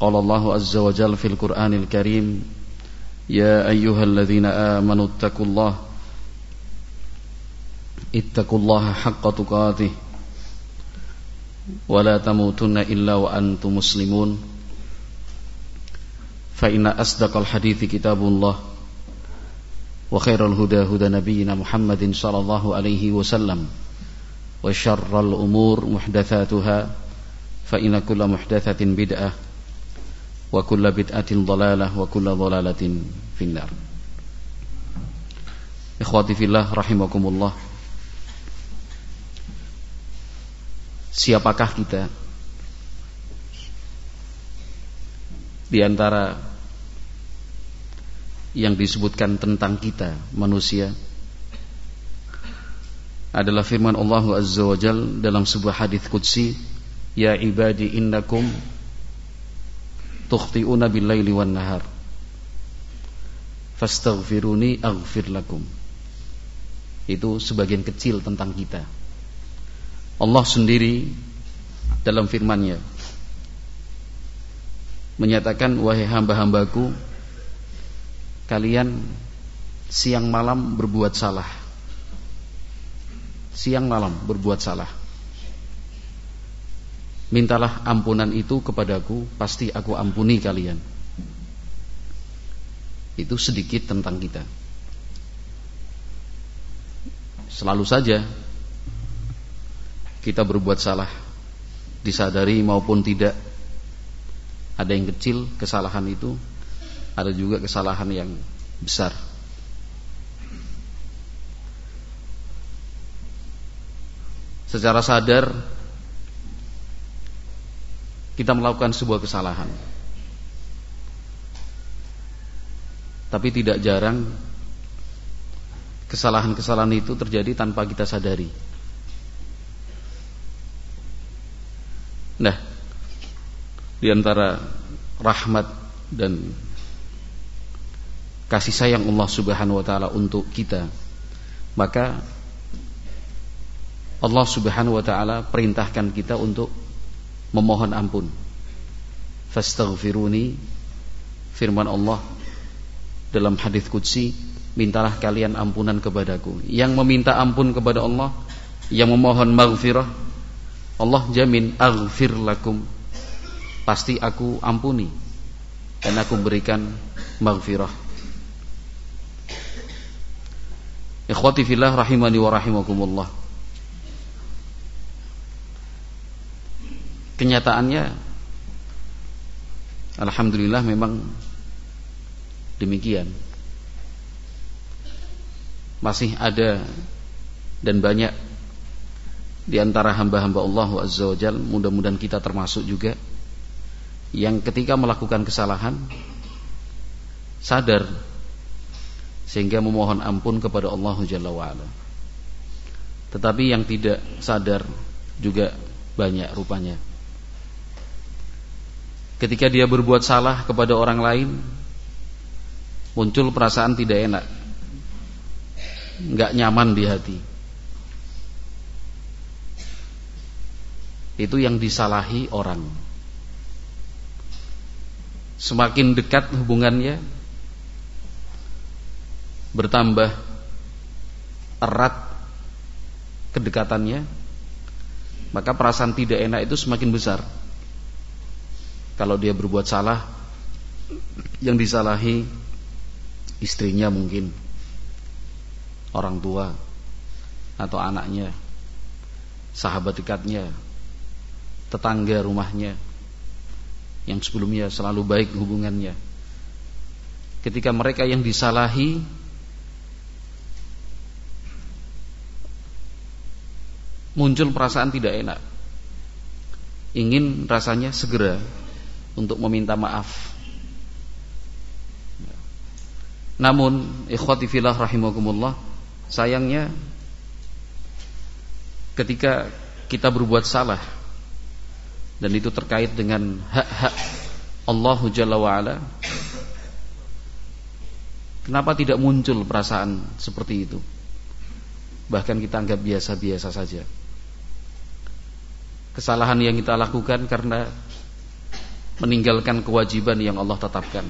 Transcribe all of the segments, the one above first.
قال الله عز وجل في القرآن الكريم يا أيها الذين آمنوا اتقوا الله اتقوا الله حق تقاته ولا تموتن إلا وأنتم مسلمون فإن أصدق الحديث كتاب الله وخير الهدى هدى نبينا محمد صلى الله عليه وسلم وشر الأمور محدثاتها فإن كل محدثة بدعة wa kulla bid'atin dhalalah wa kulla dhalalatin finnar. Ikhwati fillah rahimakumullah. Siapakah kita? Di antara Yang disebutkan tentang kita Manusia Adalah firman Allah Azza wa Jal Dalam sebuah hadis Qudsi Ya ibadi innakum Tukhti'una billaili wan nahar Fastaghfiruni aghfir lakum Itu sebagian kecil tentang kita. Allah sendiri dalam firman-Nya menyatakan wahai hamba-hambaku kalian siang malam berbuat salah. Siang malam berbuat salah mintalah ampunan itu kepadaku pasti aku ampuni kalian. Itu sedikit tentang kita. Selalu saja kita berbuat salah disadari maupun tidak ada yang kecil kesalahan itu ada juga kesalahan yang besar. Secara sadar kita melakukan sebuah kesalahan. Tapi tidak jarang kesalahan-kesalahan itu terjadi tanpa kita sadari. Nah, di antara rahmat dan kasih sayang Allah Subhanahu wa taala untuk kita, maka Allah Subhanahu wa taala perintahkan kita untuk memohon ampun. Fastaghfiruni firman Allah dalam hadis qudsi, mintalah kalian ampunan kepadaku. Yang meminta ampun kepada Allah, yang memohon maghfirah Allah jamin aghfir lakum pasti aku ampuni dan aku berikan maghfirah Ikhwati fillah rahimani wa rahimakumullah Kenyataannya Alhamdulillah memang demikian Masih ada dan banyak di antara hamba-hamba Allah Azza wa Jal mudah-mudahan kita termasuk juga yang ketika melakukan kesalahan sadar sehingga memohon ampun kepada Allah Jalla wa ala. Tetapi yang tidak sadar juga banyak rupanya. Ketika dia berbuat salah kepada orang lain muncul perasaan tidak enak. Enggak nyaman di hati. itu yang disalahi orang. Semakin dekat hubungannya bertambah erat kedekatannya, maka perasaan tidak enak itu semakin besar. Kalau dia berbuat salah, yang disalahi istrinya mungkin, orang tua atau anaknya, sahabat dekatnya, tetangga rumahnya yang sebelumnya selalu baik hubungannya. Ketika mereka yang disalahi muncul perasaan tidak enak. Ingin rasanya segera untuk meminta maaf. Namun ikhwati fillah rahimakumullah, sayangnya ketika kita berbuat salah dan itu terkait dengan hak-hak Allah Jalla wa'ala kenapa tidak muncul perasaan seperti itu bahkan kita anggap biasa-biasa saja kesalahan yang kita lakukan karena meninggalkan kewajiban yang Allah tetapkan.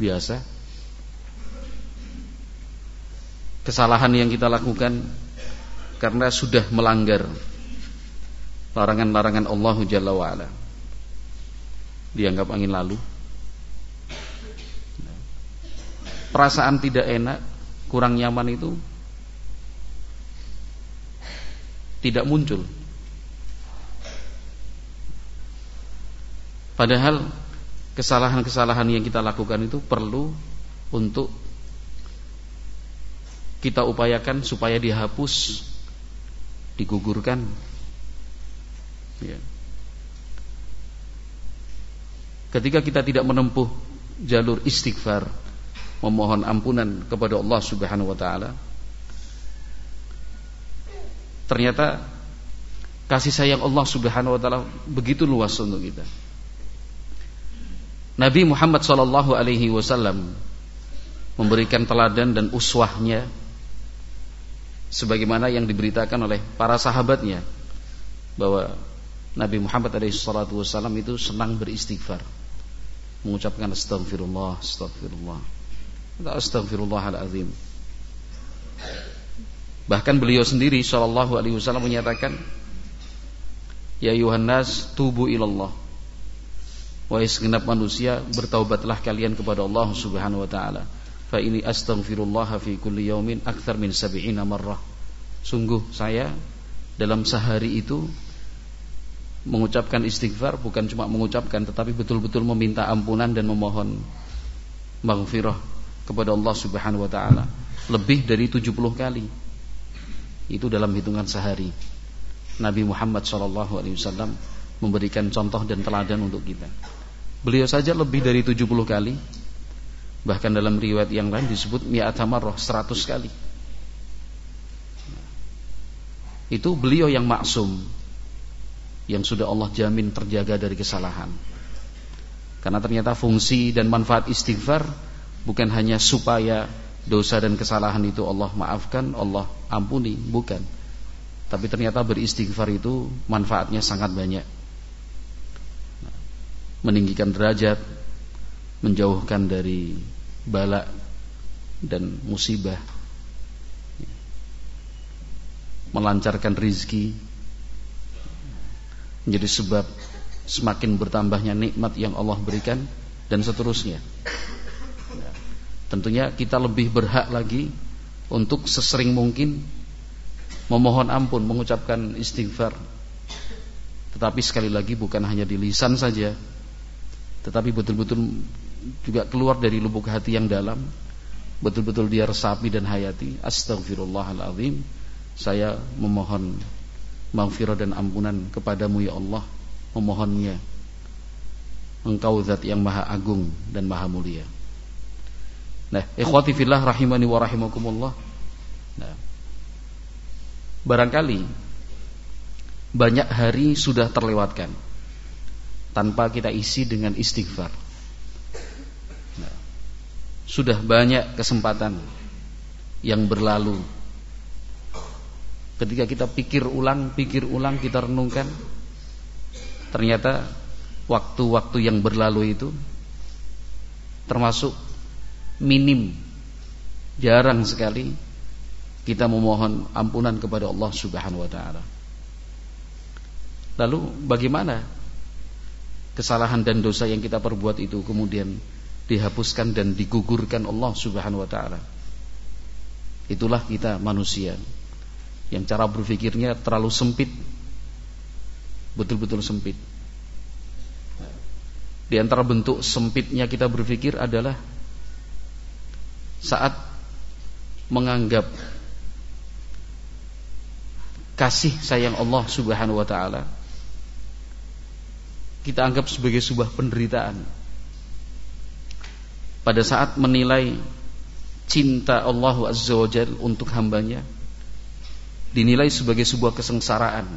Biasa. Kesalahan yang kita lakukan karena sudah melanggar larangan-larangan Allah Jalla wa'ala. Dianggap angin lalu. Perasaan tidak enak kurang nyaman itu tidak muncul padahal kesalahan-kesalahan yang kita lakukan itu perlu untuk kita upayakan supaya dihapus digugurkan ya. ketika kita tidak menempuh jalur istighfar memohon ampunan kepada Allah Subhanahu wa taala ternyata kasih sayang Allah Subhanahu wa taala begitu luas untuk kita Nabi Muhammad sallallahu alaihi wasallam memberikan teladan dan uswahnya sebagaimana yang diberitakan oleh para sahabatnya bahwa Nabi Muhammad SAW itu senang beristighfar. Mengucapkan astagfirullah astagfirullah astagfirullahalazim bahkan beliau sendiri sallallahu alaihi wasallam menyatakan ya Yohanes tubu ilallah wahai segenap manusia bertaubatlah kalian kepada Allah Subhanahu wa taala fa ini astaghfirullah fi kulli yaumin akthar min sab'ina marrah. Sungguh saya dalam sehari itu mengucapkan istighfar bukan cuma mengucapkan tetapi betul-betul meminta ampunan dan memohon maghfirah kepada Allah Subhanahu wa taala lebih dari 70 kali. Itu dalam hitungan sehari. Nabi Muhammad sallallahu alaihi wasallam memberikan contoh dan teladan untuk kita. Beliau saja lebih dari 70 kali Bahkan dalam riwayat yang lain disebut mi'ata marrah 100 kali. Itu beliau yang maksum yang sudah Allah jamin terjaga dari kesalahan. Karena ternyata fungsi dan manfaat istighfar bukan hanya supaya dosa dan kesalahan itu Allah maafkan, Allah ampuni, bukan. Tapi ternyata beristighfar itu manfaatnya sangat banyak. Meninggikan derajat, menjauhkan dari bala dan musibah melancarkan rizki menjadi sebab semakin bertambahnya nikmat yang Allah berikan dan seterusnya. Tentunya kita lebih berhak lagi untuk sesering mungkin memohon ampun mengucapkan istighfar. Tetapi sekali lagi bukan hanya di lisan saja tetapi betul-betul juga keluar dari lubuk hati yang dalam. Betul-betul dia resapi dan hayati. Astagfirullahaladzim saya memohon maghfirah dan ampunan kepadamu ya Allah. Memohonnya. Engkau zat yang maha agung dan maha mulia. Nah ikhwati fillah rahimani wa rahimakumullah. Nah, barangkali banyak hari sudah terlewatkan tanpa kita isi dengan istighfar sudah banyak kesempatan yang berlalu. Ketika kita pikir ulang, pikir ulang, kita renungkan, ternyata waktu-waktu yang berlalu itu termasuk minim, jarang sekali kita memohon ampunan kepada Allah Subhanahu wa taala. Lalu bagaimana kesalahan dan dosa yang kita perbuat itu kemudian dihapuskan dan digugurkan Allah Subhanahu wa taala. Itulah kita manusia yang cara berpikirnya terlalu sempit. Betul-betul sempit. Di antara bentuk sempitnya kita berpikir adalah saat menganggap kasih sayang Allah Subhanahu wa taala kita anggap sebagai sebuah penderitaan. Pada saat menilai cinta Allah Azza wa Jal untuk hambanya dinilai sebagai sebuah kesengsaraan.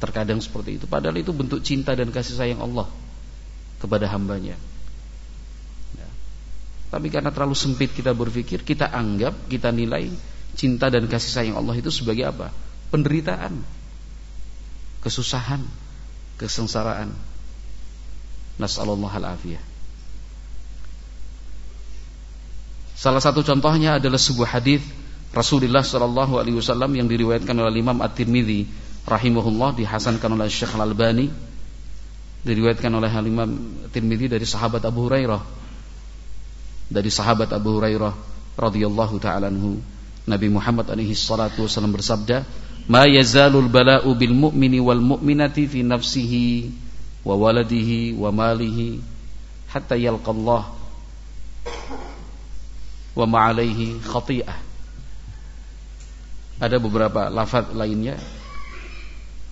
Terkadang seperti itu. Padahal itu bentuk cinta dan kasih sayang Allah kepada hambanya. Ya. tapi karena terlalu sempit kita berpikir kita anggap kita nilai cinta dan kasih sayang Allah itu sebagai apa? Penderitaan. Kesusahan kesengsaraan. Nasallallahu al-afiyah. Salah satu contohnya adalah sebuah hadis Rasulullah Shallallahu Alaihi Wasallam yang diriwayatkan oleh Imam At-Tirmidzi rahimahullah dihasankan oleh Syekh Al-Albani diriwayatkan oleh Imam At-Tirmidzi dari sahabat Abu Hurairah. Dari sahabat Abu Hurairah radhiyallahu taala Nabi Muhammad alaihi salatu wasallam bersabda ma yazalul bala'u bil mu'mini wal mu'minati fi nafsihi wa waladihi wa malihi hatta yalqallah wa ma'alaihi khati'ah. Ada beberapa lafaz lainnya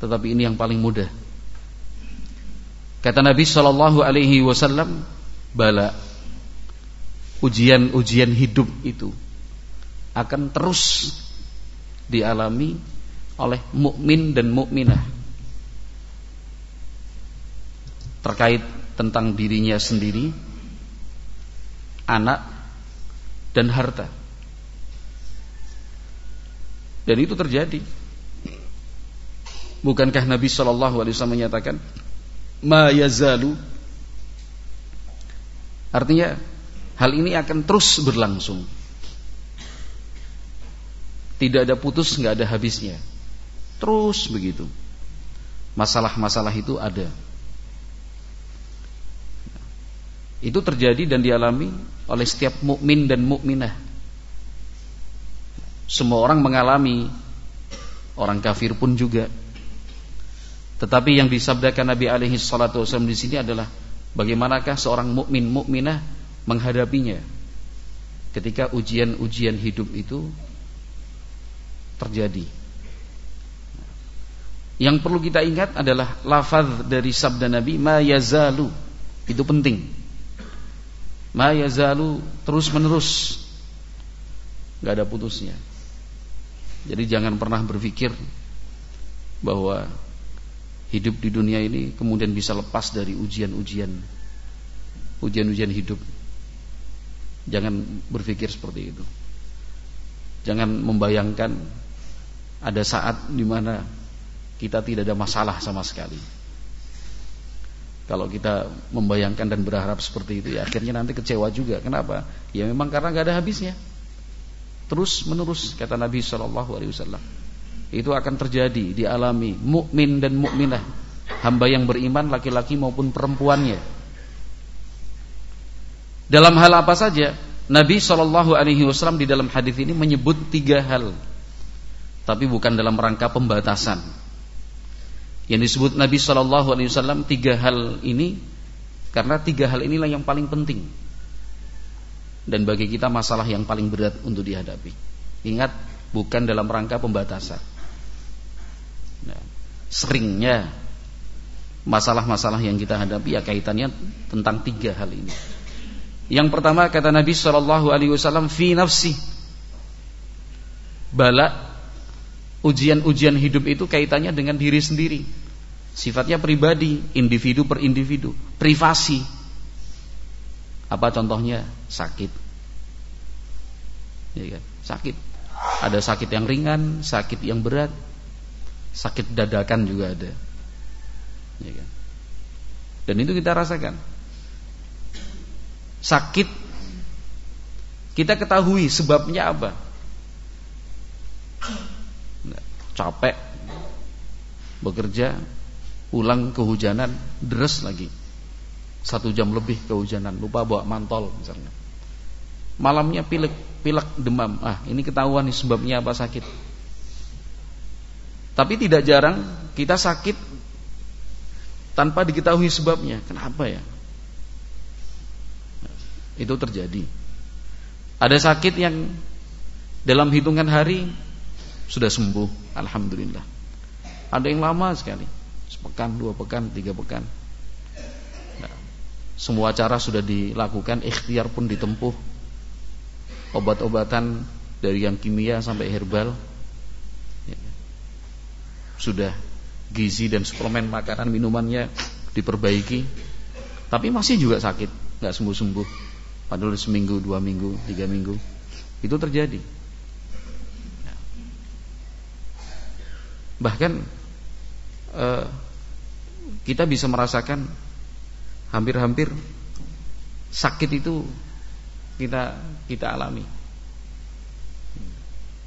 tetapi ini yang paling mudah. Kata Nabi sallallahu alaihi wasallam, bala ujian-ujian hidup itu akan terus dialami oleh mukmin dan mukminah terkait tentang dirinya sendiri, anak dan harta. Dan itu terjadi. Bukankah Nabi Shallallahu Alaihi Wasallam menyatakan, "Ma yazalu." Artinya, hal ini akan terus berlangsung. Tidak ada putus, nggak ada habisnya. Terus begitu. Masalah-masalah itu ada. Itu terjadi dan dialami oleh setiap mukmin dan mukminah. Semua orang mengalami, orang kafir pun juga. Tetapi yang disabdakan Nabi alaihi salatu wasallam di sini adalah bagaimanakah seorang mukmin mukminah menghadapinya ketika ujian-ujian hidup itu terjadi. Yang perlu kita ingat adalah lafaz dari sabda Nabi ma yazalu. Itu penting. Ma yazalu terus menerus nggak ada putusnya. Jadi jangan pernah berpikir bahwa hidup di dunia ini kemudian bisa lepas dari ujian-ujian ujian-ujian hidup. Jangan berpikir seperti itu. Jangan membayangkan ada saat di mana kita tidak ada masalah sama sekali kalau kita membayangkan dan berharap seperti itu ya akhirnya nanti kecewa juga. Kenapa? Ya memang karena nggak ada habisnya. Terus menerus kata Nabi Shallallahu Alaihi Wasallam. Itu akan terjadi dialami mukmin dan mukminah hamba yang beriman laki-laki maupun perempuannya. Dalam hal apa saja Nabi Shallallahu Alaihi Wasallam di dalam hadis ini menyebut tiga hal, tapi bukan dalam rangka pembatasan yang disebut Nabi Shallallahu Alaihi Wasallam tiga hal ini karena tiga hal inilah yang paling penting dan bagi kita masalah yang paling berat untuk dihadapi. Ingat bukan dalam rangka pembatasan. Nah, seringnya masalah-masalah yang kita hadapi ya kaitannya tentang tiga hal ini. Yang pertama kata Nabi Shallallahu Alaihi Wasallam fi nafsi bala ujian-ujian hidup itu kaitannya dengan diri sendiri. Sifatnya pribadi, individu per individu, privasi. Apa contohnya? Sakit. Ya? Sakit. Ada sakit yang ringan, sakit yang berat, sakit dadakan juga ada. Ya kan? Dan itu kita rasakan. Sakit kita ketahui sebabnya apa? capek bekerja pulang kehujanan deres lagi. Satu jam lebih kehujanan lupa bawa mantol misalnya. Malamnya pilek pilek demam. Ah ini ketahuan nih sebabnya apa sakit. Tapi tidak jarang kita sakit tanpa diketahui sebabnya. Kenapa ya? Itu terjadi. Ada sakit yang dalam hitungan hari sudah sembuh alhamdulillah. Ada yang lama sekali sepekan dua pekan tiga pekan nah, Semua cara sudah dilakukan, ikhtiar pun ditempuh. Obat-obatan dari yang kimia sampai herbal ya. sudah gizi dan suplemen makanan minumannya diperbaiki, tapi masih juga sakit, nggak sembuh-sembuh. Padahal seminggu, dua minggu, tiga minggu itu terjadi. Ya. Bahkan eh, kita bisa merasakan hampir-hampir sakit itu kita kita alami.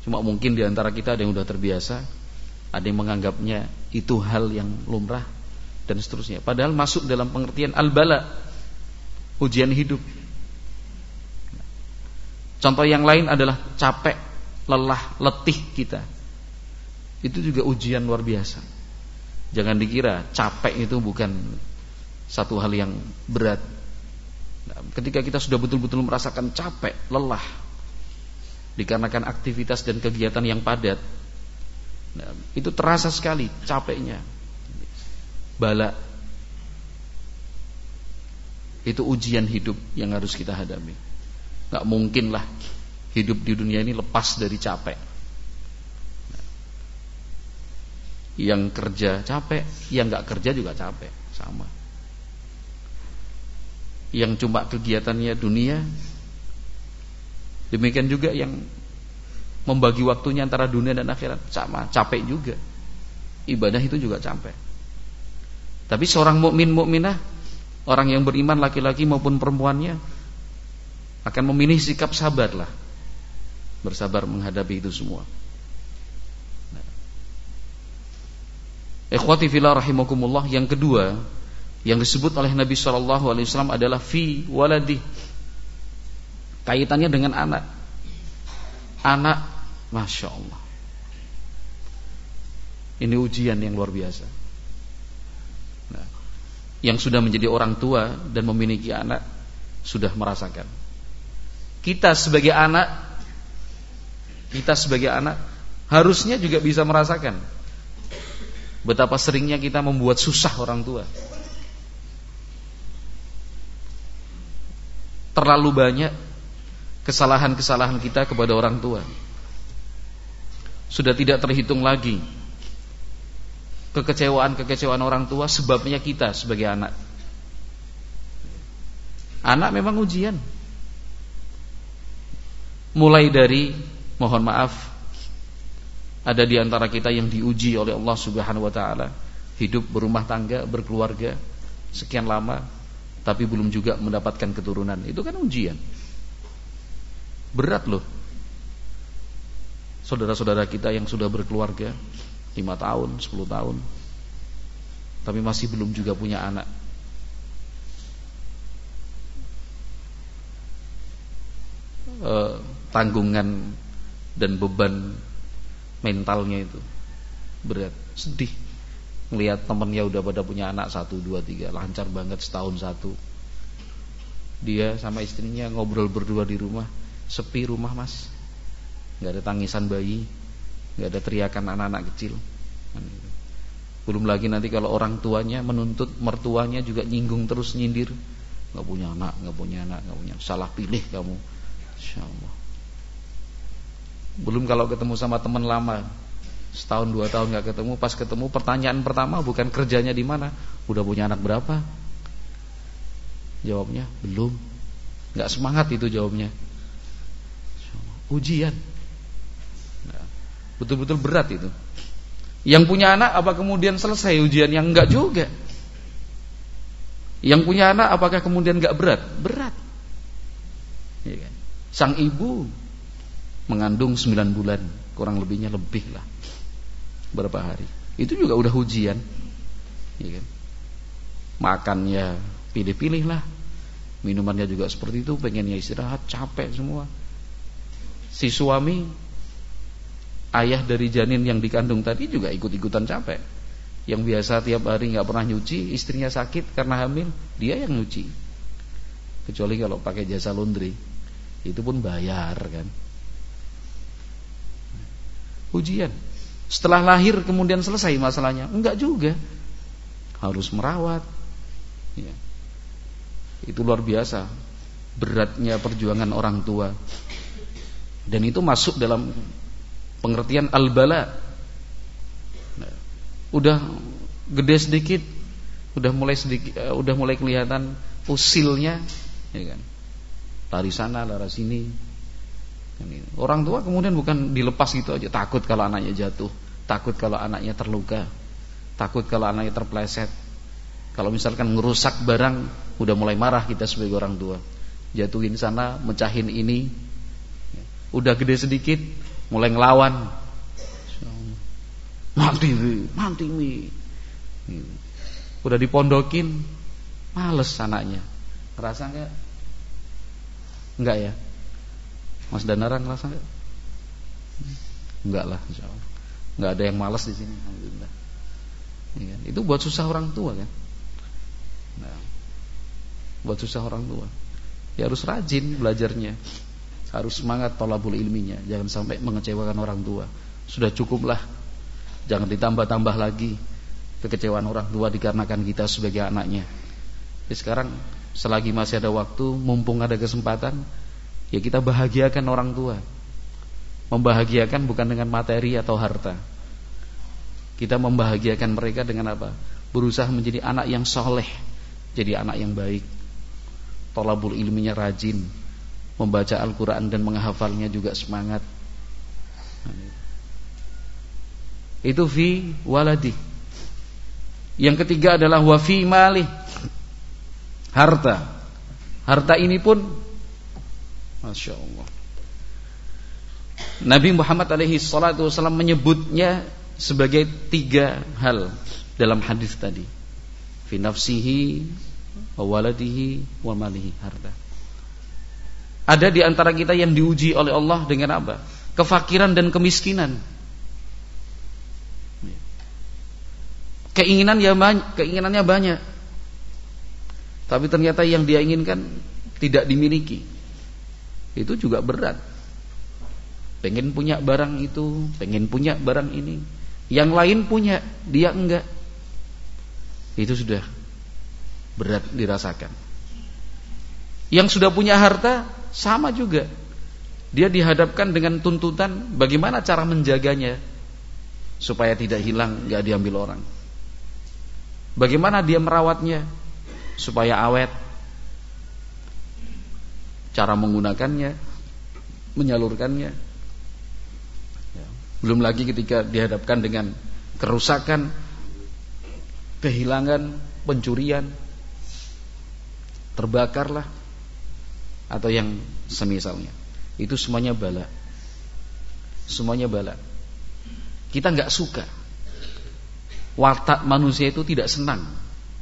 Cuma mungkin di antara kita ada yang sudah terbiasa, ada yang menganggapnya itu hal yang lumrah dan seterusnya. Padahal masuk dalam pengertian al-bala, ujian hidup. Contoh yang lain adalah capek, lelah, letih kita. Itu juga ujian luar biasa. Jangan dikira capek itu bukan satu hal yang berat. Nah, ketika kita sudah betul-betul merasakan capek, lelah, dikarenakan aktivitas dan kegiatan yang padat, nah, itu terasa sekali capeknya. Bala itu ujian hidup yang harus kita hadapi. Gak mungkin lah hidup di dunia ini lepas dari capek. Yang kerja capek, yang gak kerja juga capek, sama. Yang cuma kegiatannya dunia demikian juga yang membagi waktunya antara dunia dan akhirat. Sama capek juga. Ibadah itu juga capek. Tapi seorang mukmin mukminah orang yang beriman laki-laki maupun perempuannya akan memilih sikap sabar lah bersabar menghadapi itu semua Ikhwati fillah rahimakumullah yang kedua yang disebut oleh Nabi Shallallahu Alaihi Wasallam adalah fi waladi kaitannya dengan anak. Anak masya Allah. Ini ujian yang luar biasa. Nah, yang sudah menjadi orang tua dan memiliki anak sudah merasakan. Kita sebagai anak kita sebagai anak harusnya juga bisa merasakan betapa seringnya kita membuat susah orang tua terlalu banyak kesalahan-kesalahan kita kepada orang tua. Sudah tidak terhitung lagi kekecewaan-kekecewaan orang tua sebabnya kita sebagai anak. Anak memang ujian. Mulai dari mohon maaf ada di antara kita yang diuji oleh Allah Subhanahu wa taala, hidup berumah tangga, berkeluarga sekian lama tapi belum juga mendapatkan keturunan. Itu kan ujian. Berat loh. Saudara-saudara kita yang sudah berkeluarga 5 tahun, 10 tahun tapi masih belum juga punya anak. E, tanggungan dan beban mentalnya itu berat, sedih Melihat temennya udah pada punya anak satu dua tiga lancar banget setahun satu. Dia sama istrinya ngobrol berdua di rumah, sepi rumah mas, nggak ada tangisan bayi, nggak ada teriakan anak-anak kecil. Kan gitu. Belum lagi nanti kalau orang tuanya menuntut mertuanya juga nyinggung terus nyindir, nggak punya anak, nggak punya anak, nggak punya, salah pilih kamu, Insya Allah. Belum kalau ketemu sama teman lama, setahun dua tahun nggak ketemu pas ketemu pertanyaan pertama bukan kerjanya di mana? Udah punya anak berapa? Jawabnya belum. Nggak semangat itu jawabnya. Ujian. Betul-betul berat itu. Yang punya anak apa kemudian selesai ujian? Yang enggak juga. Yang punya anak apakah kemudian enggak berat? Berat. Ya kan? sang ibu mengandung 9 bulan kurang lebihnya lebih lah berapa hari. Itu juga udah ujian. Ya kan? Makannya pilih-pilih lah. Minumannya juga seperti itu, pengennya istirahat, capek semua. Si suami ayah dari janin yang dikandung tadi juga ikut-ikutan capek. Yang biasa tiap hari nggak pernah nyuci, istrinya sakit karena hamil, dia yang nyuci. Kecuali kalau pakai jasa laundry, itu pun bayar kan. Ujian. Setelah lahir kemudian selesai masalahnya? Enggak juga. Harus merawat. Ya. Itu luar biasa beratnya perjuangan orang tua. Dan itu masuk dalam pengertian al-bala. Nah, udah gede sedikit, udah mulai sedikit, uh, udah mulai kelihatan usilnya, ya kan. Lari sana, lari sini. Orang tua kemudian bukan dilepas gitu aja, takut kalau anaknya jatuh, takut kalau anaknya terluka, takut kalau anaknya terpleset. Kalau misalkan ngerusak barang, udah mulai marah kita sebagai orang tua. Jatuhin sana, mecahin ini. Udah gede sedikit, mulai ngelawan. Mati, mati mi. Udah dipondokin, males anaknya. Ngerasa enggak? Enggak ya? Mas Danara ngerasa enggak? Enggak lah, insyaallah. Enggak ada yang males di sini, alhamdulillah. Ya, itu buat susah orang tua kan? Nah, buat susah orang tua. Ya harus rajin belajarnya. Harus semangat tolabul ilminya, jangan sampai mengecewakan orang tua. Sudah cukuplah. Jangan ditambah-tambah lagi kekecewaan orang tua dikarenakan kita sebagai anaknya. Jadi sekarang selagi masih ada waktu, mumpung ada kesempatan, ya kita bahagiakan orang tua. Membahagiakan bukan dengan materi atau harta. Kita membahagiakan mereka dengan apa? Berusaha menjadi anak yang soleh jadi anak yang baik tolabul ilminya rajin membaca Al-Quran dan menghafalnya juga semangat itu fi waladi yang ketiga adalah wafi mali harta harta ini pun Masya Allah Nabi Muhammad alaihi salatu wasallam menyebutnya sebagai tiga hal dalam hadis tadi fi nafsihi wa wa malihi harta. Ada di antara kita yang diuji oleh Allah dengan apa? Kefakiran dan kemiskinan. Keinginan ya banyak, keinginannya banyak. Tapi ternyata yang dia inginkan tidak dimiliki. Itu juga berat. Pengen punya barang itu, pengen punya barang ini. Yang lain punya, dia enggak itu sudah berat dirasakan. Yang sudah punya harta sama juga. Dia dihadapkan dengan tuntutan bagaimana cara menjaganya supaya tidak hilang, nggak diambil orang. Bagaimana dia merawatnya supaya awet. Cara menggunakannya, menyalurkannya. Ya. Belum lagi ketika dihadapkan dengan kerusakan kehilangan, pencurian, terbakarlah atau yang semisalnya. Itu semuanya bala. Semuanya bala. Kita nggak suka. Watak manusia itu tidak senang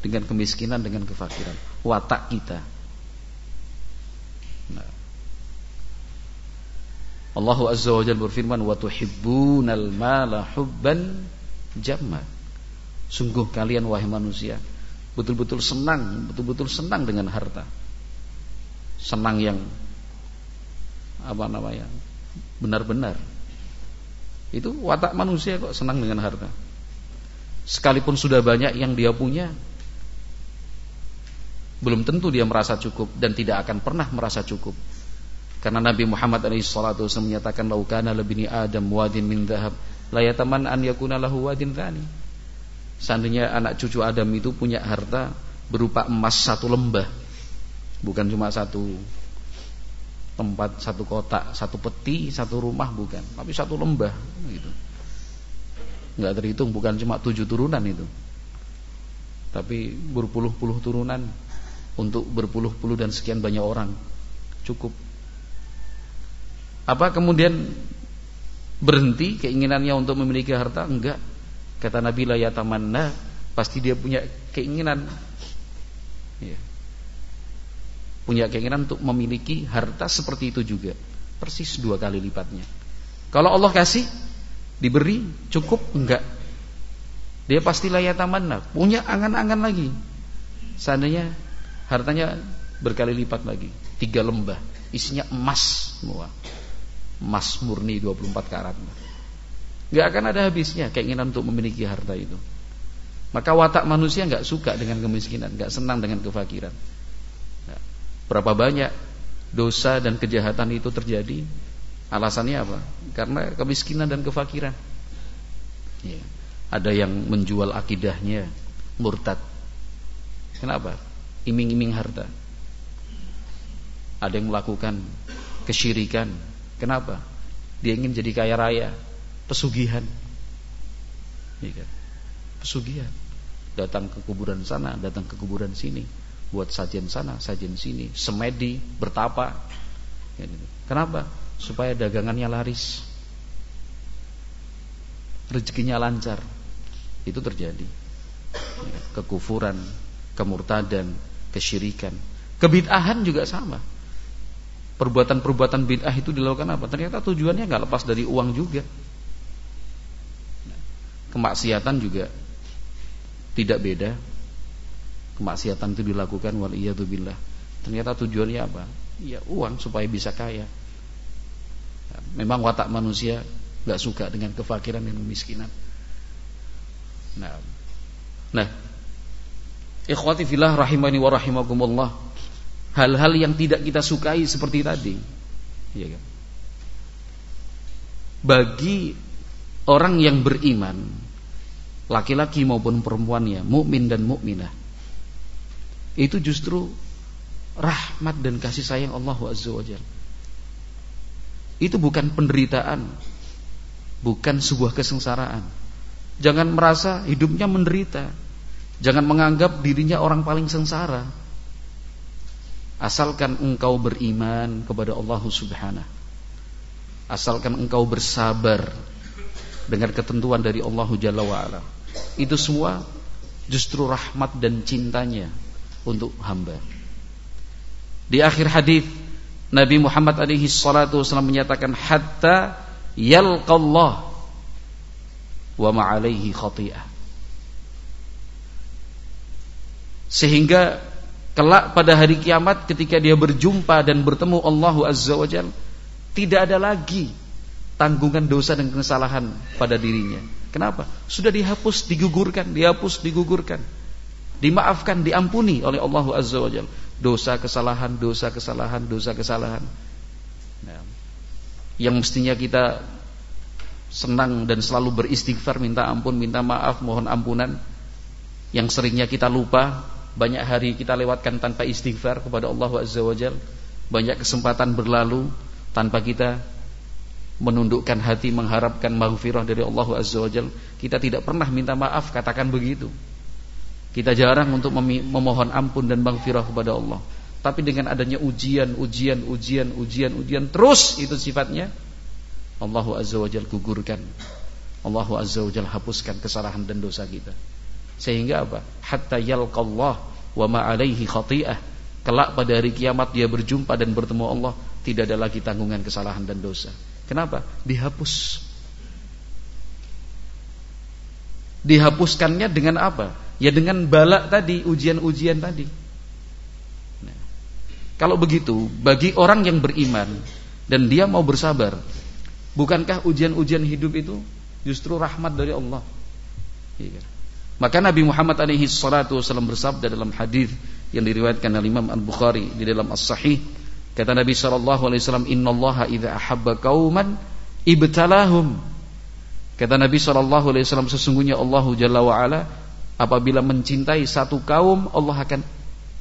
dengan kemiskinan, dengan kefakiran. Watak kita. Allah Azza wa Jalla berfirman wa tuhibbunal mala hubban jamma. Sungguh kalian wahai manusia Betul-betul senang Betul-betul senang dengan harta. Senang yang Apa namanya Benar-benar. Itu watak manusia kok senang dengan harta. Sekalipun sudah banyak yang dia punya Belum tentu dia merasa cukup Dan tidak akan pernah merasa cukup Karena Nabi Muhammad SAW menyatakan Laukana lebini Adam wadin min dahab Layataman an yakuna lahu wadin thani Seandainya anak cucu Adam itu punya harta berupa emas satu lembah, bukan cuma satu tempat, satu kotak, satu peti, satu rumah, bukan, tapi satu lembah, gitu. Nggak terhitung, bukan cuma tujuh turunan itu, tapi berpuluh-puluh turunan untuk berpuluh-puluh dan sekian banyak orang, cukup. Apa kemudian berhenti keinginannya untuk memiliki harta? Enggak Kata Nabi la yatamanna, pasti dia punya keinginan. Ya. Punya keinginan untuk memiliki harta seperti itu juga. Persis dua kali lipatnya. Kalau Allah kasih, diberi, cukup enggak. Dia pasti la yatamanna, punya angan-angan lagi. Seandainya hartanya berkali lipat lagi, tiga lembah, isinya emas semua. Emas murni 24 karat. Gak akan ada habisnya keinginan untuk memiliki harta itu. Maka watak manusia gak suka dengan kemiskinan, gak senang dengan kefakiran. Nah, Berapa banyak dosa dan kejahatan itu terjadi? Alasannya apa? Karena kemiskinan dan kefakiran. Ya. Ada yang menjual akidahnya murtad. Kenapa? Iming-iming harta. Ada yang melakukan kesyirikan. Kenapa? Dia ingin jadi kaya raya, pesugihan. Ya kan? Pesugihan. Datang ke kuburan sana, datang ke kuburan sini, buat sajian sana, sajian sini, semedi, bertapa. Ya, gitu. Kenapa? Supaya dagangannya laris. Rezekinya lancar itu terjadi ya, kekufuran kemurtadan kesyirikan kebid'ahan juga sama perbuatan-perbuatan bid'ah itu dilakukan apa ternyata tujuannya nggak lepas dari uang juga kemaksiatan juga tidak beda kemaksiatan itu dilakukan wal billah ternyata tujuannya apa ya uang supaya bisa kaya memang watak manusia nggak suka dengan kefakiran dan kemiskinan Nah. Nah. Ikhwati fillah rahimani wa rahimakumullah. Hal-hal yang tidak kita sukai seperti tadi. Ya kan? Bagi orang yang beriman, laki-laki maupun perempuannya, mukmin dan mukminah, itu justru rahmat dan kasih sayang Allah Itu bukan penderitaan, bukan sebuah kesengsaraan Jangan merasa hidupnya menderita. Jangan menganggap dirinya orang paling sengsara. Asalkan engkau beriman kepada Allah Subhanahu. Asalkan engkau bersabar dengan ketentuan dari Allah Jalla wa'ala. Itu semua justru rahmat dan cintanya untuk hamba. Di akhir hadis Nabi Muhammad alaihi salatu wasallam menyatakan hatta yalqallah wa ma'alaihi khati'ah sehingga kelak pada hari kiamat ketika dia berjumpa dan bertemu Allah Azza wa Jal tidak ada lagi tanggungan dosa dan kesalahan pada dirinya. Kenapa? sudah dihapus, digugurkan dihapus, digugurkan. Dimaafkan, diampuni oleh Allah Azza wa Jal. Dosa kesalahan, dosa kesalahan, dosa kesalahan. Nah, yang mestinya kita senang dan selalu beristighfar minta ampun minta maaf mohon ampunan. Yang seringnya kita lupa banyak hari kita lewatkan tanpa istighfar kepada Allah Azza wa Jal. Banyak kesempatan berlalu tanpa kita menundukkan hati mengharapkan maghfirah dari Allah Azza wa Jal. Kita tidak pernah minta maaf katakan begitu. Kita jarang untuk memohon ampun dan maghfirah kepada Allah. Tapi dengan adanya ujian ujian ujian ujian ujian terus itu sifatnya Allah Azza wa Jal gugurkan. Allah Azza wa Jal hapuskan kesalahan dan dosa kita sehingga apa? Hatta yalqallah wa ma alaihi khati'ah. Kelak pada hari kiamat dia berjumpa dan bertemu Allah tidak ada lagi tanggungan kesalahan dan dosa. Kenapa? Dihapus. Dihapuskannya dengan apa? Ya dengan balak tadi ujian-ujian tadi. Nah, kalau begitu bagi orang yang beriman dan dia mau bersabar Bukankah ujian-ujian hidup itu justru rahmat dari Allah? Iya. Maka Nabi Muhammad alaihi salatu wasallam bersabda dalam hadis yang diriwayatkan oleh Imam Al-Bukhari di dalam As-Sahih kata Nabi sallallahu alaihi wasallam innallaha idza ahabba qauman ibtalahum. Kata Nabi sallallahu alaihi wasallam sesungguhnya Allah jalla wa ala apabila mencintai satu kaum Allah akan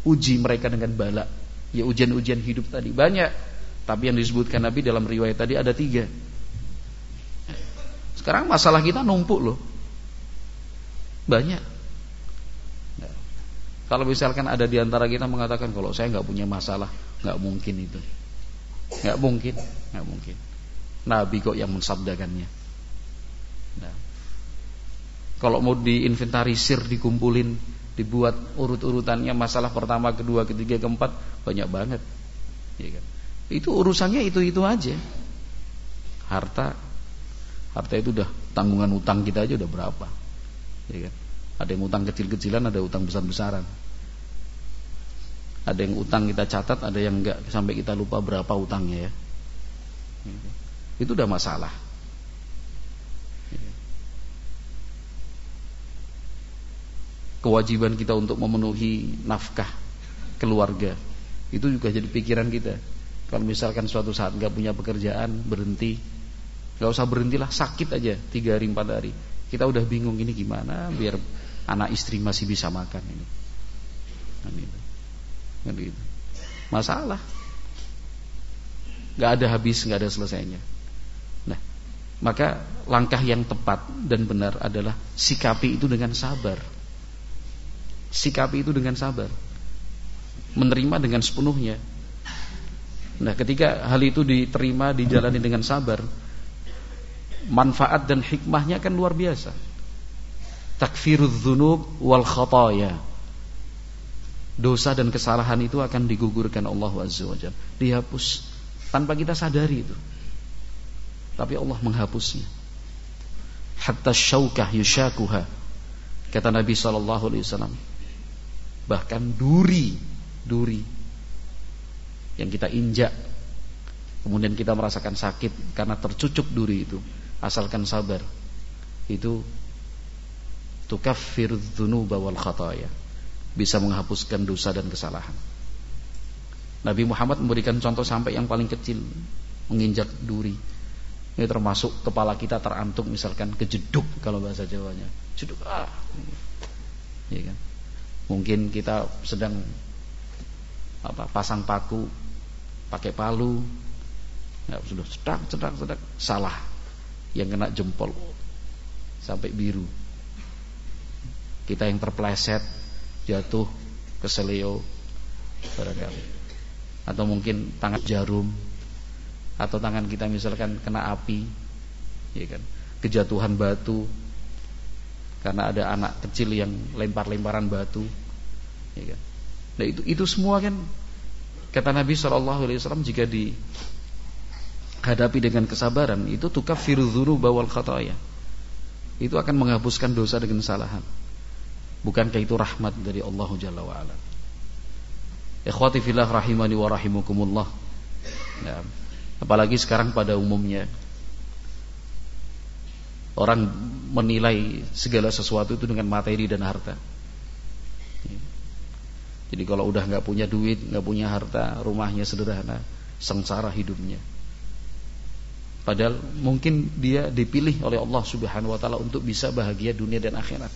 uji mereka dengan bala. Ya ujian-ujian hidup tadi banyak tapi yang disebutkan Nabi dalam riwayat tadi ada tiga. Sekarang masalah kita numpuk loh. Banyak. Kalau misalkan ada di antara kita mengatakan kalau saya nggak punya masalah, nggak mungkin itu. Nggak mungkin, nggak mungkin. Nabi kok yang mensabdakannya. Nah, kalau mau diinventarisir, dikumpulin, dibuat urut-urutannya masalah pertama, kedua, ketiga, keempat banyak banget. Ya kan? Itu urusannya itu-itu aja. Harta, Harta itu udah tanggungan utang kita aja udah berapa. Ya kan? Ada yang utang kecil-kecilan, ada utang besar-besaran. Ada yang utang kita catat, ada yang enggak sampai kita lupa berapa utangnya ya. Itu udah masalah. Kewajiban kita untuk memenuhi nafkah keluarga Itu juga jadi pikiran kita. Kalau misalkan suatu saat nggak punya pekerjaan, berhenti, nggak usah berhentilah, sakit aja tiga hari empat hari. Kita udah bingung ini gimana, biar anak istri masih bisa makan ini. Kan itu. Kan itu. Masalah. Nggak ada habis, nggak ada selesainya. Nah, maka langkah yang tepat dan benar adalah sikapi itu dengan sabar. Sikapi itu dengan sabar menerima dengan sepenuhnya. Nah, ketika hal itu diterima, dijalani dengan sabar, manfaat dan hikmahnya kan luar biasa. Takfirudz dzunub wal khataya. Dosa dan kesalahan itu akan digugurkan Allah Azza wa Jalla, dihapus tanpa kita sadari itu. Tapi Allah menghapusnya. Hatta syaukah yushakuha. Kata Nabi sallallahu alaihi wasallam. Bahkan duri duri yang kita injak kemudian kita merasakan sakit karena tercucuk duri itu asalkan sabar. Itu tukaffir dzunuba wal khataya. Bisa menghapuskan dosa dan kesalahan. Nabi Muhammad memberikan contoh sampai yang paling kecil. Menginjak duri. Ini termasuk kepala kita terantuk misalkan kejeduk kalau bahasa Jawanya. Jeduk ah. Ya kan? Mungkin kita sedang apa pasang paku pakai palu. Ya, sudah cedak cedak cedak salah yang kena jempol. Sampai biru. Kita yang terpleset jatuh ke seleo barangkali. Atau mungkin tangan jarum atau tangan kita misalkan kena api ya kan? Kejatuhan batu karena ada anak kecil yang lempar-lemparan batu ya kan? Nah itu itu semua kan kata Nabi Shallallahu Alaihi jika dihadapi dengan kesabaran itu tukar firudhuru bawal khataya itu akan menghapuskan dosa dengan kesalahan. Bukankah itu rahmat dari Allah Jalla wa ala? Ikhwati fillah rahimani wa rahimukumullah. Nah, apalagi sekarang pada umumnya orang menilai segala sesuatu itu dengan materi dan harta. Jadi kalau udah nggak punya duit, nggak punya harta, rumahnya sederhana, sengsara hidupnya. Padahal mungkin dia dipilih oleh Allah Subhanahu wa taala untuk bisa bahagia dunia dan akhirat.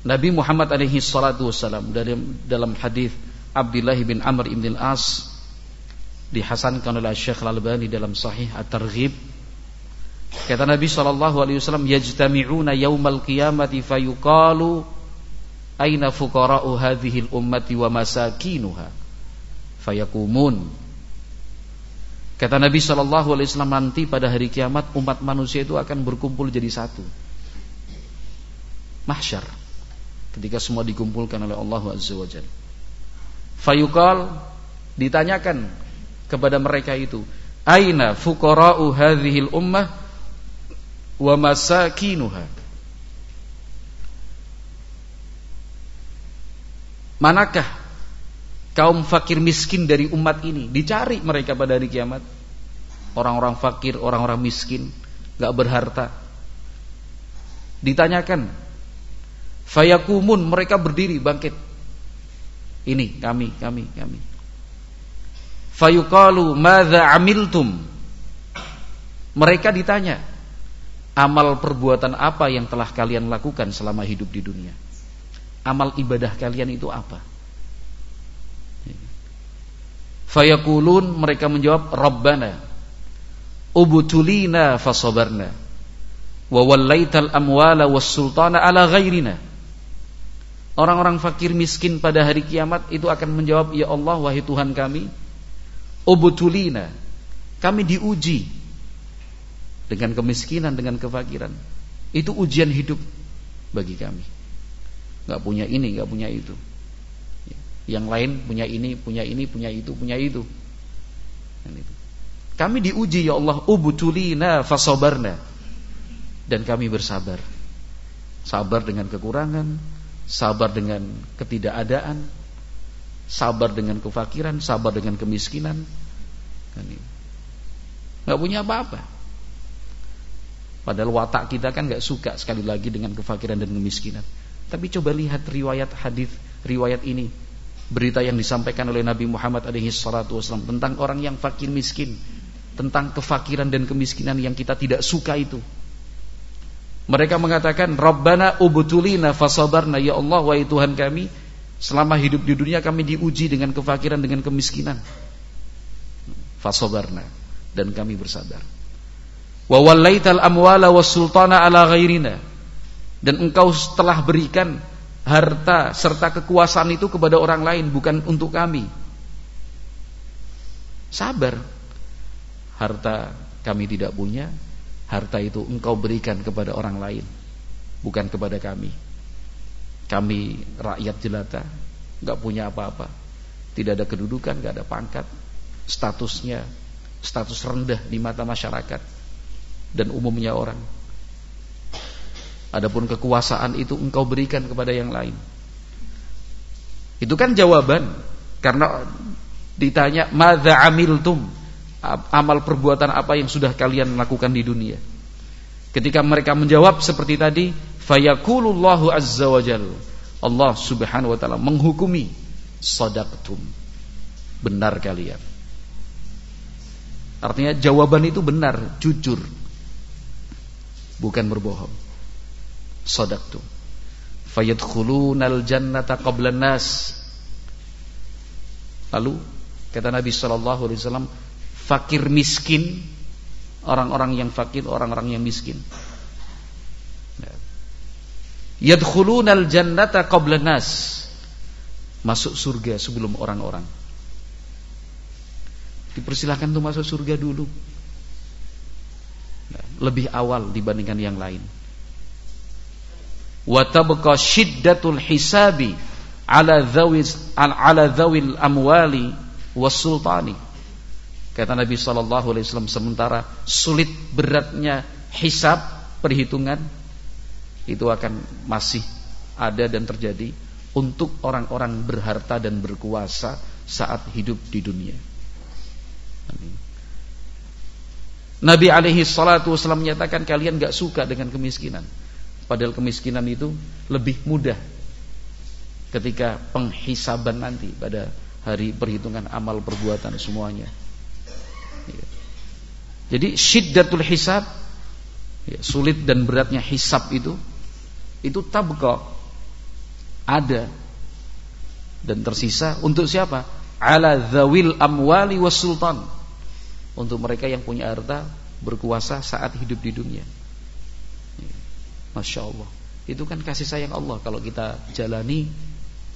Nabi Muhammad alaihi salatu wasallam dalam dalam hadis Abdullah bin Amr bin Al-As dihasankan oleh Syekh Al-Albani dalam Sahih At-Targhib. Kata Nabi sallallahu alaihi wasallam yajtami'una yaumal qiyamati fayuqalu aina fuqara'u hadhil ummati wa masakinuha? Fayakumun kata Nabi sallallahu alaihi wasallam nanti pada hari kiamat umat manusia itu akan berkumpul jadi satu. Mahsyar. Ketika semua dikumpulkan oleh Allah azza fayuqal ditanyakan kepada mereka itu aina fuqara'u hadhil ummah wa masakinuha? Manakah kaum fakir miskin dari umat ini? Dicari mereka pada hari kiamat. Orang-orang fakir, orang-orang miskin, gak berharta. Ditanyakan, fayakumun mereka berdiri bangkit. Ini kami, kami, kami. Fayuqalu madza amiltum? Mereka ditanya, amal perbuatan apa yang telah kalian lakukan selama hidup di dunia? amal ibadah kalian itu apa? Fayakulun mereka menjawab Rabbana ubtulina fasabarna wa wallaital amwala was sultana ala ghairina. Orang-orang fakir miskin pada hari kiamat itu akan menjawab ya Allah wahai Tuhan kami ubtulina kami diuji dengan kemiskinan dengan kefakiran. Itu ujian hidup bagi kami. Nggak punya ini, nggak punya itu. Yang lain punya ini, punya ini, punya itu, punya itu. Kami diuji ya Allah, ubutulina fasobarna. Dan kami bersabar. Sabar dengan kekurangan, sabar dengan ketidakadaan, sabar dengan kefakiran, sabar dengan kemiskinan. Kan nggak punya apa-apa. Padahal watak kita kan nggak suka sekali lagi dengan kefakiran dan kemiskinan. Tapi coba lihat riwayat hadis riwayat ini. Berita yang disampaikan oleh Nabi Muhammad alaihi salatu wasallam tentang orang yang fakir miskin, tentang kefakiran dan kemiskinan yang kita tidak suka itu. Mereka mengatakan, "Rabbana ubtulina fasabarna ya Allah wahai Tuhan kami, selama hidup di dunia kami diuji dengan kefakiran dengan kemiskinan." Fasabarna dan kami bersabar. Wa wallaital amwala was sultana ala ghairina. Dan engkau telah berikan harta serta kekuasaan itu kepada orang lain bukan untuk kami. Sabar. Harta kami tidak punya, harta itu engkau berikan kepada orang lain, bukan kepada kami. Kami rakyat jelata, nggak punya apa-apa, tidak ada kedudukan, nggak ada pangkat, statusnya status rendah di mata masyarakat dan umumnya orang. Adapun kekuasaan itu engkau berikan kepada yang lain. Itu kan jawaban karena ditanya madza amiltum? Amal perbuatan apa yang sudah kalian lakukan di dunia? Ketika mereka menjawab seperti tadi, fayaqulullahu azza wajal. Allah Subhanahu wa taala menghukumi sadaqtum. Benar kalian. Artinya jawaban itu benar, jujur. Bukan berbohong sadaqtum fayadkhulunal jannata qablan nas lalu kata Nabi sallallahu alaihi wasallam fakir miskin orang-orang yang fakir orang-orang yang miskin. Yadkhulunal jannata qablan nas masuk surga sebelum orang-orang. Dipersilahkan untuk masuk surga dulu. Lebih awal dibandingkan yang lain wa tabqa shiddatul hisabi ala dhawil ala dhawil amwali was sultani kata Nabi sallallahu alaihi wasallam sementara sulit beratnya hisab perhitungan itu akan masih ada dan terjadi untuk orang-orang berharta dan berkuasa saat hidup di dunia. Nabi alaihi salatu wasallam menyatakan kalian gak suka dengan kemiskinan. Padahal kemiskinan itu lebih mudah ketika penghisaban nanti pada hari perhitungan amal perbuatan semuanya. Ya. Jadi syiddatul hisab ya, sulit dan beratnya hisab itu itu tabqa ada dan tersisa untuk siapa? Ala zawil amwali was sultan. Untuk mereka yang punya harta berkuasa saat hidup di dunia. Masya Allah. Itu kan kasih sayang Allah Kalau kita jalani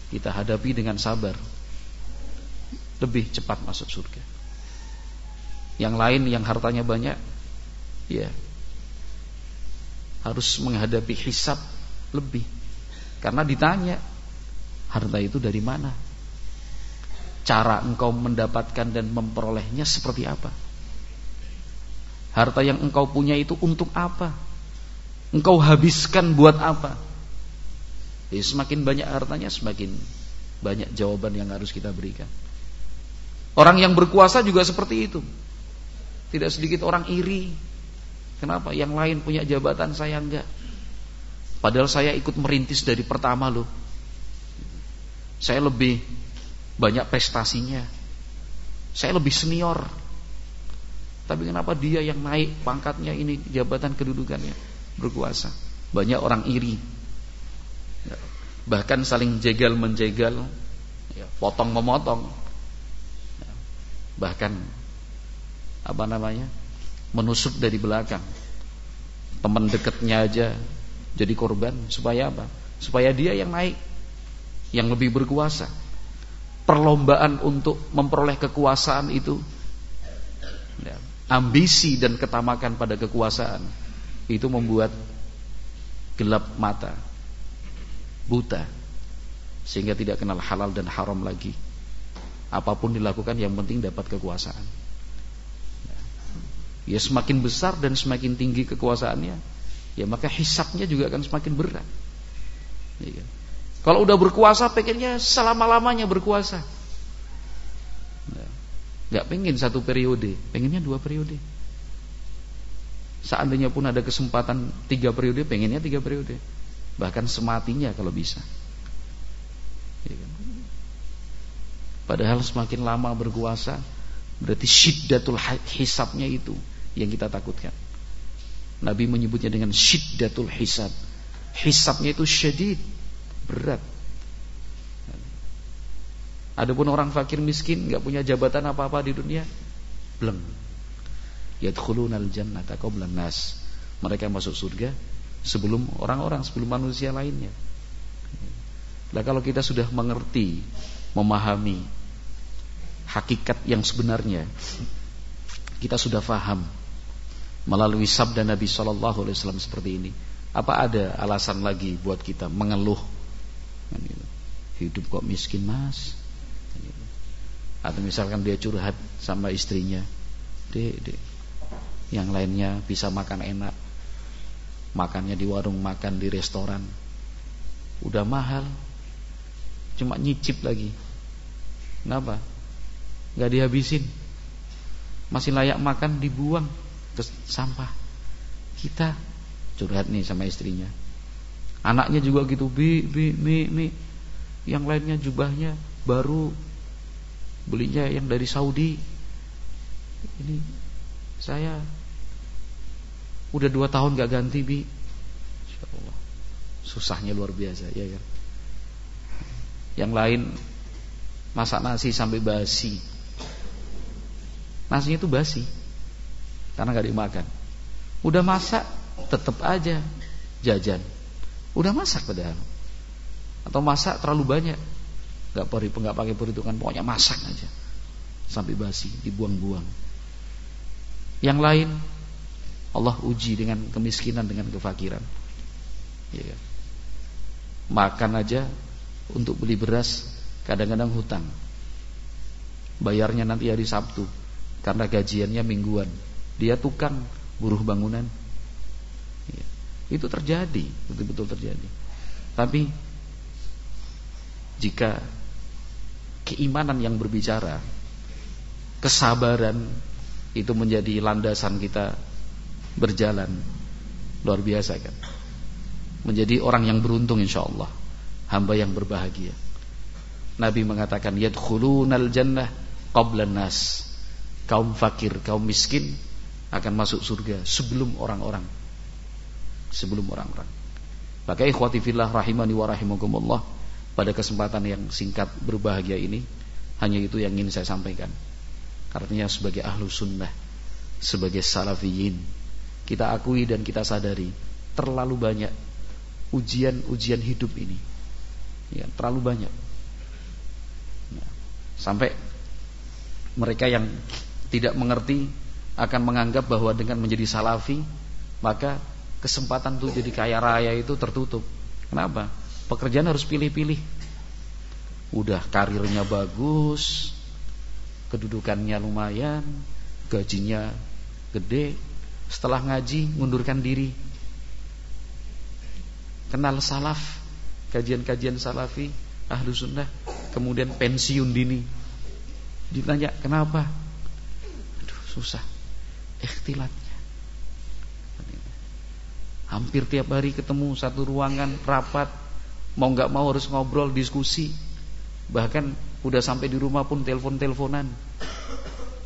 Kita hadapi dengan sabar. Lebih cepat masuk surga. Yang lain yang hartanya banyak Ya Harus menghadapi hisap Lebih. Karena ditanya Harta itu dari mana? Cara engkau mendapatkan dan memperolehnya seperti apa? Harta yang engkau punya itu untuk apa engkau habiskan buat apa? Jadi semakin banyak hartanya semakin banyak jawaban yang harus kita berikan. Orang yang berkuasa juga seperti itu. Tidak sedikit orang iri. Kenapa? Yang lain punya jabatan saya enggak. Padahal saya ikut merintis dari pertama loh. Saya lebih banyak prestasinya. Saya lebih senior. Tapi kenapa dia yang naik pangkatnya ini jabatan kedudukannya? Berkuasa. Banyak orang iri. Ya. Bahkan saling jegal menjegal, ya, potong memotong. Ya. Bahkan apa namanya? menusuk dari belakang. Teman dekatnya aja jadi korban supaya apa? Supaya dia yang naik, yang lebih berkuasa. Perlombaan untuk memperoleh kekuasaan itu ambisi dan ketamakan pada kekuasaan itu membuat gelap mata, buta, sehingga tidak kenal halal dan haram lagi. Apa pun dilakukan yang penting dapat kekuasaan. Ya semakin besar dan semakin tinggi kekuasaannya, ya maka hisapnya juga akan semakin berat. Ya. Kalau udah berkuasa, pengennya selama lamanya berkuasa. Gak pengen satu periode, pengennya dua periode. Seandainya pun ada kesempatan tiga periode, pengennya tiga periode. Bahkan sematinya kalau bisa. Ya kan? Padahal semakin lama berkuasa berarti syiddatul hisabnya itu yang kita takutkan. Nabi menyebutnya dengan syiddatul hisab. Hisabnya itu syadid, berat. Adapun orang fakir miskin nggak punya jabatan apa-apa di dunia, bleng. Yadkhulunal jannata qablan nas. Mereka masuk surga sebelum orang-orang, sebelum manusia lainnya. Nah kalau kita sudah mengerti, memahami hakikat yang sebenarnya kita sudah faham melalui sabda Nabi Shallallahu Alaihi Wasallam seperti ini. Apa ada alasan lagi buat kita mengeluh? Kan gitu. Hidup kok miskin mas? Kan gitu. Atau misalkan dia curhat sama istrinya, dek, dek, yang lainnya bisa makan enak, makannya di warung makan di restoran, udah mahal, cuma nyicip lagi. Kenapa? nggak dihabisin. Masih layak makan dibuang ke sampah. Kita curhat nih sama istrinya. Anaknya juga gitu bi bi mi mi. Yang lainnya jubahnya baru belinya yang dari Saudi. Ini saya udah dua tahun gak ganti bi. Allah susahnya luar biasa ya kan? Yang lain masak nasi sampai basi. Nasinya itu basi Karena gak dimakan. Udah masak tetap aja jajan. Udah masak padahal. Atau masak terlalu banyak. Gak, peri, gak pakai perhitungan Pokoknya masak aja. Sampai basi dibuang-buang. Yang lain Allah uji dengan kemiskinan Dengan kefakiran ya kan? Makan aja Untuk beli beras Kadang-kadang hutang Bayarnya nanti hari Sabtu karena gajiannya mingguan. Dia tukang buruh bangunan. Ya. Itu terjadi, betul-betul terjadi. Tapi jika keimanan yang berbicara, kesabaran itu menjadi landasan kita berjalan luar biasa kan. Menjadi orang yang beruntung insya Allah, hamba yang berbahagia. Nabi mengatakan yadkhulunal jannah qabla nas kaum fakir, kaum miskin akan masuk surga sebelum orang-orang. Sebelum orang-orang. Maka ikhwati fillah rahimani wa rahimakumullah pada kesempatan yang singkat berbahagia ini hanya itu yang ingin saya sampaikan. Artinya sebagai ahlu sunnah, sebagai salafiyin, kita akui dan kita sadari terlalu banyak ujian-ujian hidup ini. Ya, terlalu banyak. Nah, sampai mereka yang tidak mengerti akan menganggap bahwa dengan menjadi salafi maka kesempatan untuk jadi kaya raya itu tertutup. Kenapa? Pekerjaan harus pilih-pilih. Udah karirnya bagus, kedudukannya lumayan, gajinya gede, setelah ngaji ngundurkan diri. Kenal salaf, kajian-kajian salafi, ahlu sunnah, kemudian pensiun dini. Ditanya, kenapa? susah ikhtilatnya hampir tiap hari ketemu satu ruangan rapat mau nggak mau harus ngobrol diskusi bahkan udah sampai di rumah pun telepon-teleponan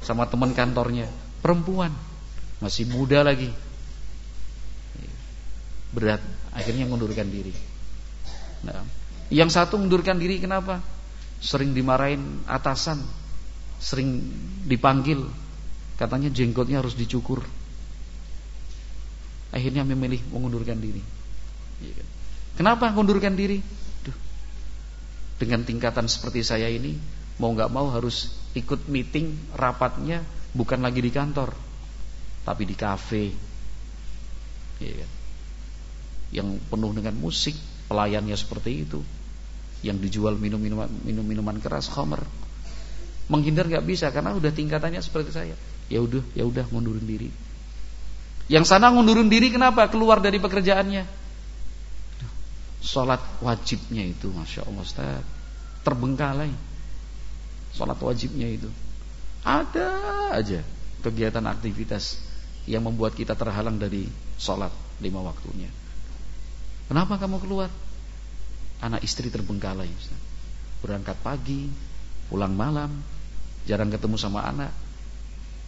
sama teman kantornya perempuan masih muda lagi berat akhirnya mengundurkan diri nah, yang satu mengundurkan diri kenapa sering dimarahin atasan sering dipanggil Katanya jenggotnya harus dicukur. Akhirnya memilih mengundurkan diri. Iya kan? Kenapa mengundurkan diri? Duh. Dengan tingkatan seperti saya ini, mau nggak mau harus ikut meeting rapatnya bukan lagi di kantor, tapi di kafe. Kan? Yang penuh dengan musik, pelayannya seperti itu. Yang dijual minum-minuman minum-minuman keras, khamer. Menghindar nggak bisa karena udah tingkatannya seperti saya ya udah ya udah mundurin diri yang sana ngundurin diri kenapa keluar dari pekerjaannya sholat wajibnya itu masya Allah Ustaz terbengkalai sholat wajibnya itu ada aja kegiatan aktivitas yang membuat kita terhalang dari sholat lima waktunya kenapa kamu keluar anak istri terbengkalai Ustaz. berangkat pagi pulang malam, jarang ketemu sama anak.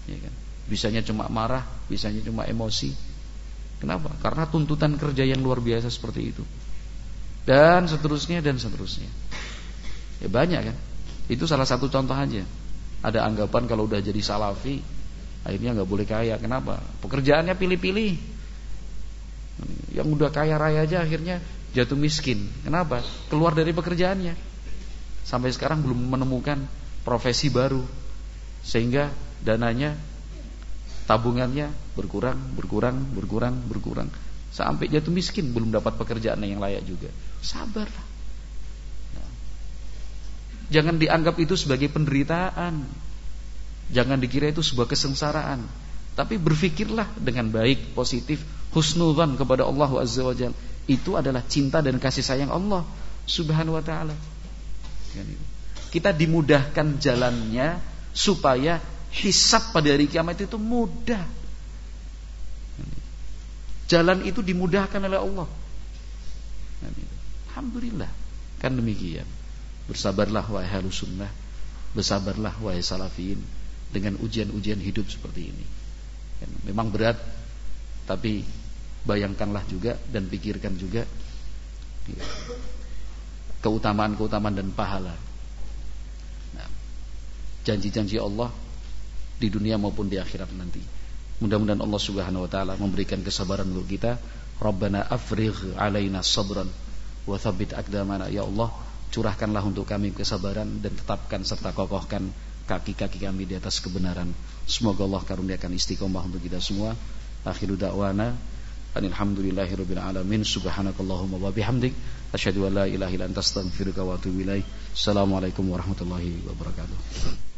Ya kan? Bisanya cuma marah, bisanya cuma emosi. Kenapa? Karena tuntutan kerja yang luar biasa seperti itu. Dan seterusnya dan seterusnya. Ya banyak kan? Itu salah satu contoh aja. Ada anggapan kalau udah jadi salafi akhirnya nggak boleh kaya. Kenapa? Pekerjaannya pilih-pilih. Yang udah kaya raya aja akhirnya jatuh miskin. Kenapa? Keluar dari pekerjaannya. Sampai sekarang belum menemukan profesi baru. Sehingga dananya tabungannya berkurang, berkurang, berkurang, berkurang. Sampai jatuh miskin belum dapat pekerjaan yang layak juga. Sabarlah. Jangan dianggap itu sebagai penderitaan. Jangan dikira itu sebuah kesengsaraan. Tapi berfikirlah dengan baik, positif, husnudzan kepada Allah Azza wa Itu adalah cinta dan kasih sayang Allah Subhanahu wa taala. Kita dimudahkan jalannya supaya hisab pada hari kiamat itu mudah. Jalan itu dimudahkan oleh Allah. Alhamdulillah. Kan demikian. Bersabarlah wahai halus sunnah Bersabarlah wahai salafiyin Dengan ujian-ujian hidup seperti ini. Kan, Memang berat Tapi bayangkanlah juga Dan pikirkan juga ya, Keutamaan-keutamaan dan pahala. Nah, Janji-janji Allah Di dunia maupun di akhirat nanti. Mudah-mudahan Allah subhanahu wa ta'ala Memberikan kesabaran untuk kita. Rabbana afrigh alaina sabran Wa thabit akdamana Ya Allah curahkanlah untuk kami kesabaran dan tetapkan serta kokohkan kaki-kaki kami di atas kebenaran. Semoga Allah karuniakan istiqomah untuk kita semua. Akhiru da'wana alhamdulillahirabbil alamin subhanakallahumma wa bihamdik asyhadu an la ilaha illa anta astaghfiruka wa atubu ilaik. Assalamualaikum warahmatullahi wabarakatuh.